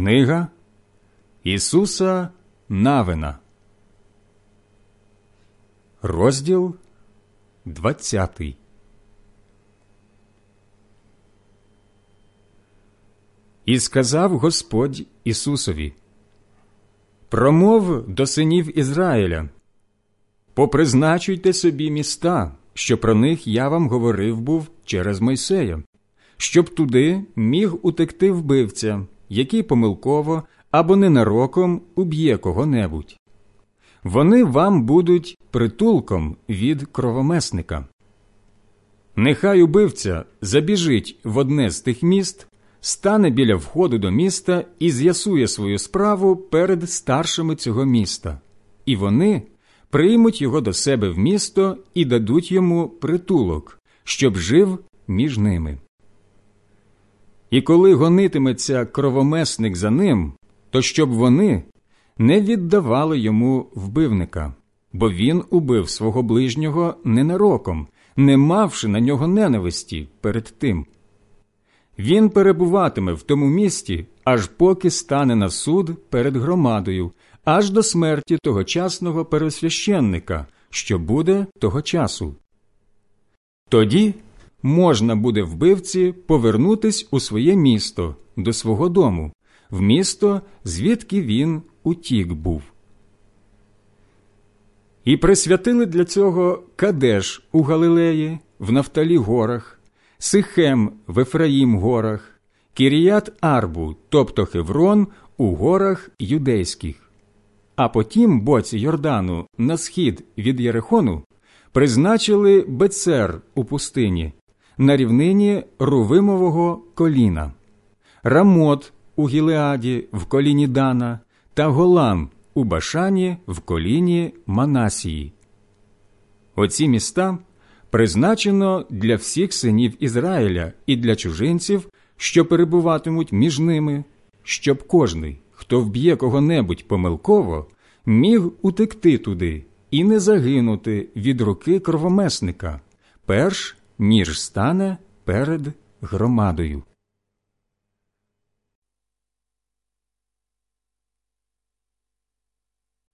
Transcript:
Книга Ісуса Навина, розділ 20 І сказав Господь Ісусові Промов до синів Ізраїля. Попризначуйте собі міста, що про них я вам говорив був через Мойсея, щоб туди міг утекти вбивця, який помилково або ненароком уб'є кого-небудь. Вони вам будуть притулком від кровомесника. Нехай убивця забіжить в одне з тих міст, стане біля входу до міста і з'ясує свою справу перед старшими цього міста, і вони приймуть його до себе в місто і дадуть йому притулок, щоб жив між ними. І коли гонитиметься кровомесник за ним, то щоб вони не віддавали йому вбивника, бо він убив свого ближнього ненароком, не мавши на нього ненависті перед тим. Він перебуватиме в тому місті, аж поки стане на суд перед громадою, аж до смерті тогочасного пересвященника, що буде того часу. Тоді можна буде вбивці повернутись у своє місто, до свого дому, в місто, звідки він утік був. І присвятили для цього Кадеш у Галилеї, в Нафталі горах, Сихем в Ефраїм горах, Кіріят Арбу, тобто Хеврон, у горах юдейських. А потім боці Йордану на схід від Єрихону призначили Бецер у пустині, на рівнині Рувимового коліна, Рамот у Гілеаді в коліні Дана та Голан у Башані в коліні Манасії. Оці міста призначено для всіх синів Ізраїля і для чужинців, що перебуватимуть між ними, щоб кожний, хто вб'є кого-небудь помилково, міг утекти туди і не загинути від руки кровомесника, перш ніж стане перед громадою.